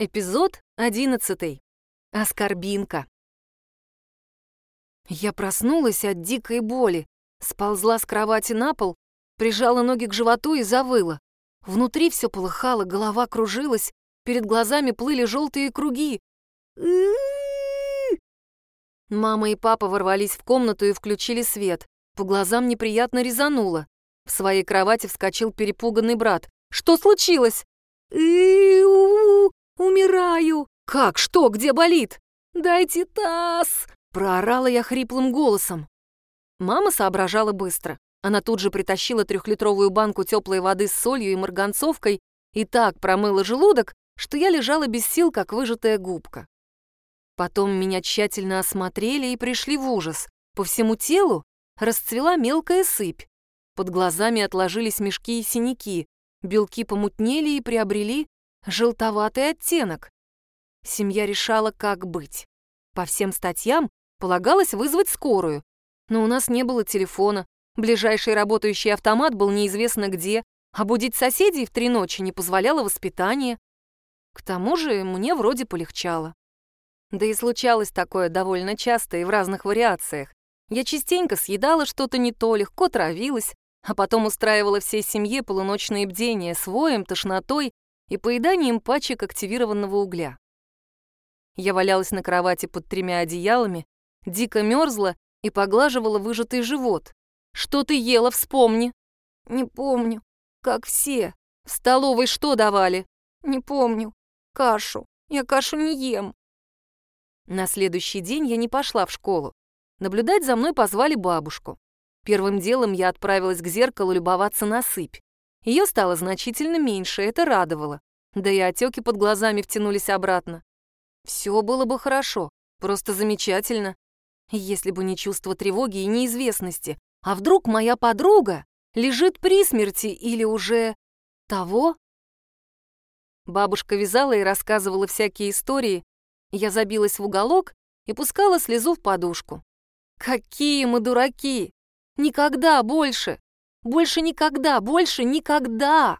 Эпизод одиннадцатый. Оскорбинка. Я проснулась от дикой боли, сползла с кровати на пол, прижала ноги к животу и завыла. Внутри все полыхало, голова кружилась, перед глазами плыли желтые круги. Мама и папа ворвались в комнату и включили свет. По глазам неприятно резануло. В своей кровати вскочил перепуганный брат. «Что случилось?» «Умираю!» «Как? Что? Где болит?» «Дайте таз!» — проорала я хриплым голосом. Мама соображала быстро. Она тут же притащила трехлитровую банку теплой воды с солью и марганцовкой и так промыла желудок, что я лежала без сил, как выжатая губка. Потом меня тщательно осмотрели и пришли в ужас. По всему телу расцвела мелкая сыпь. Под глазами отложились мешки и синяки, белки помутнели и приобрели желтоватый оттенок. Семья решала, как быть. По всем статьям полагалось вызвать скорую, но у нас не было телефона, ближайший работающий автомат был неизвестно где, а будить соседей в три ночи не позволяло воспитание. К тому же мне вроде полегчало. Да и случалось такое довольно часто и в разных вариациях. Я частенько съедала что-то не то, легко травилась, а потом устраивала всей семье полуночные бдения с воем, тошнотой и поеданием пачек активированного угля. Я валялась на кровати под тремя одеялами, дико мерзла и поглаживала выжатый живот. «Что ты ела, вспомни!» «Не помню. Как все. В столовой что давали?» «Не помню. Кашу. Я кашу не ем». На следующий день я не пошла в школу. Наблюдать за мной позвали бабушку. Первым делом я отправилась к зеркалу любоваться на сыпь. Ее стало значительно меньше, это радовало. Да и отеки под глазами втянулись обратно. Все было бы хорошо, просто замечательно. Если бы не чувство тревоги и неизвестности. А вдруг моя подруга лежит при смерти или уже того? Бабушка вязала и рассказывала всякие истории. Я забилась в уголок и пускала слезу в подушку. Какие мы дураки! Никогда больше! Больше никогда, больше никогда!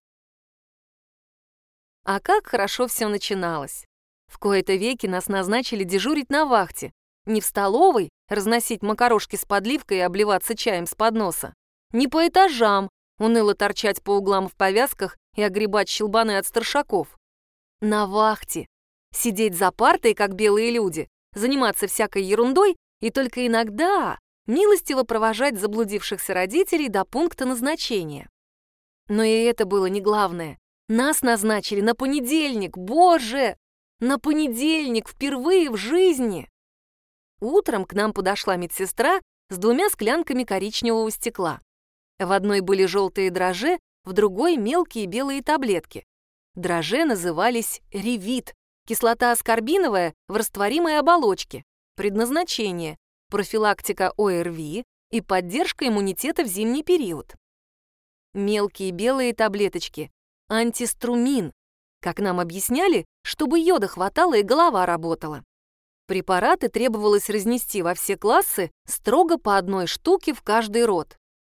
А как хорошо все начиналось. В кои-то веки нас назначили дежурить на вахте. Не в столовой, разносить макарошки с подливкой и обливаться чаем с подноса. Не по этажам, уныло торчать по углам в повязках и огребать щелбаны от старшаков. На вахте. Сидеть за партой, как белые люди, заниматься всякой ерундой и только иногда милостиво провожать заблудившихся родителей до пункта назначения. Но и это было не главное. Нас назначили на понедельник, боже! На понедельник, впервые в жизни! Утром к нам подошла медсестра с двумя склянками коричневого стекла. В одной были желтые дрожжи, в другой — мелкие белые таблетки. Дрожжи назывались ревит, кислота аскорбиновая в растворимой оболочке. Предназначение профилактика ОРВИ и поддержка иммунитета в зимний период. Мелкие белые таблеточки – антиструмин. Как нам объясняли, чтобы йода хватало и голова работала. Препараты требовалось разнести во все классы строго по одной штуке в каждый рот.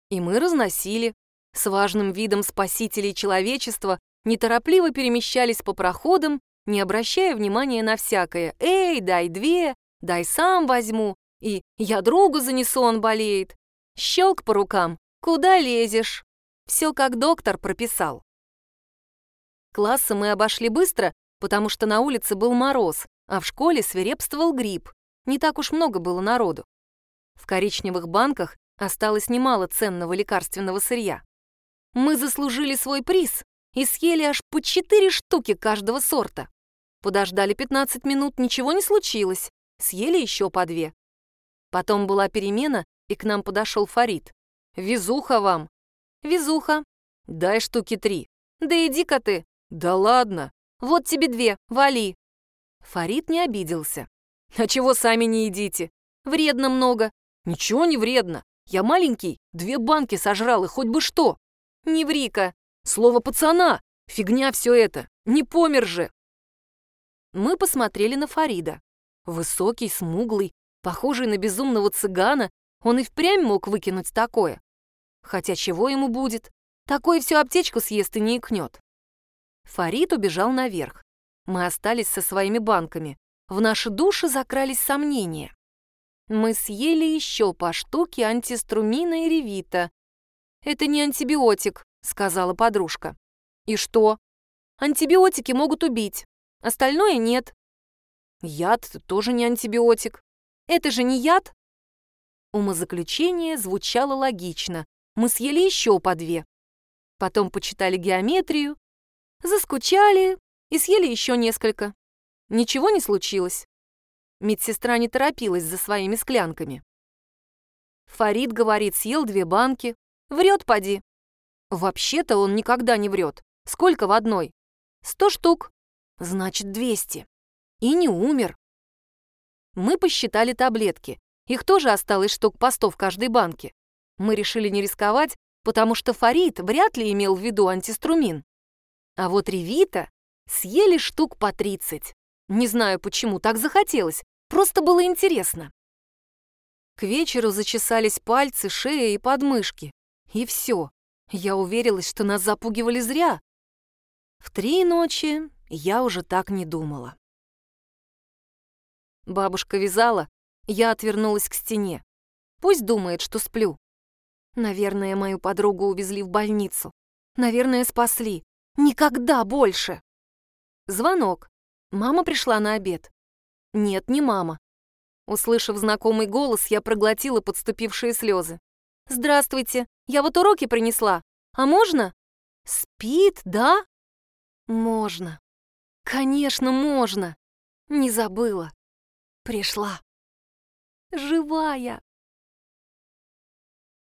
И мы разносили. С важным видом спасителей человечества неторопливо перемещались по проходам, не обращая внимания на всякое «Эй, дай две», «Дай сам возьму», и «я другу занесу, он болеет». Щелк по рукам, куда лезешь? Все как доктор прописал. Классы мы обошли быстро, потому что на улице был мороз, а в школе свирепствовал грипп. Не так уж много было народу. В коричневых банках осталось немало ценного лекарственного сырья. Мы заслужили свой приз и съели аж по четыре штуки каждого сорта. Подождали 15 минут, ничего не случилось. Съели еще по две. Потом была перемена, и к нам подошел Фарид. «Везуха вам!» «Везуха!» «Дай штуки три!» «Да иди-ка ты!» «Да ладно!» «Вот тебе две, вали!» Фарид не обиделся. «А чего сами не едите?» «Вредно много». «Ничего не вредно. Я маленький, две банки сожрал, и хоть бы что». «Не ври-ка». «Слово пацана. Фигня все это. Не помер же». Мы посмотрели на Фарида. Высокий, смуглый, Похожий на безумного цыгана, он и впрямь мог выкинуть такое. Хотя чего ему будет? Такой всю аптечку съест и не икнет. Фарид убежал наверх. Мы остались со своими банками. В наши души закрались сомнения. Мы съели еще по штуке антиструмина и ревита. «Это не антибиотик», — сказала подружка. «И что?» «Антибиотики могут убить. Остальное нет». «Яд тоже не антибиотик». «Это же не яд?» Умозаключение звучало логично. Мы съели еще по две. Потом почитали геометрию, заскучали и съели еще несколько. Ничего не случилось. Медсестра не торопилась за своими склянками. Фарид говорит, съел две банки. Врет, поди. Вообще-то он никогда не врет. Сколько в одной? Сто штук. Значит, двести. И не умер. Мы посчитали таблетки. Их тоже осталось штук по сто в каждой банке. Мы решили не рисковать, потому что Фарид вряд ли имел в виду антиструмин. А вот Ревита съели штук по тридцать. Не знаю, почему так захотелось, просто было интересно. К вечеру зачесались пальцы, шея и подмышки. И все. Я уверилась, что нас запугивали зря. В три ночи я уже так не думала. Бабушка вязала, я отвернулась к стене. Пусть думает, что сплю. Наверное, мою подругу увезли в больницу. Наверное, спасли. Никогда больше. Звонок. Мама пришла на обед. Нет, не мама. Услышав знакомый голос, я проглотила подступившие слезы. «Здравствуйте, я вот уроки принесла. А можно?» «Спит, да?» «Можно. Конечно, можно. Не забыла. Пришла. Живая!»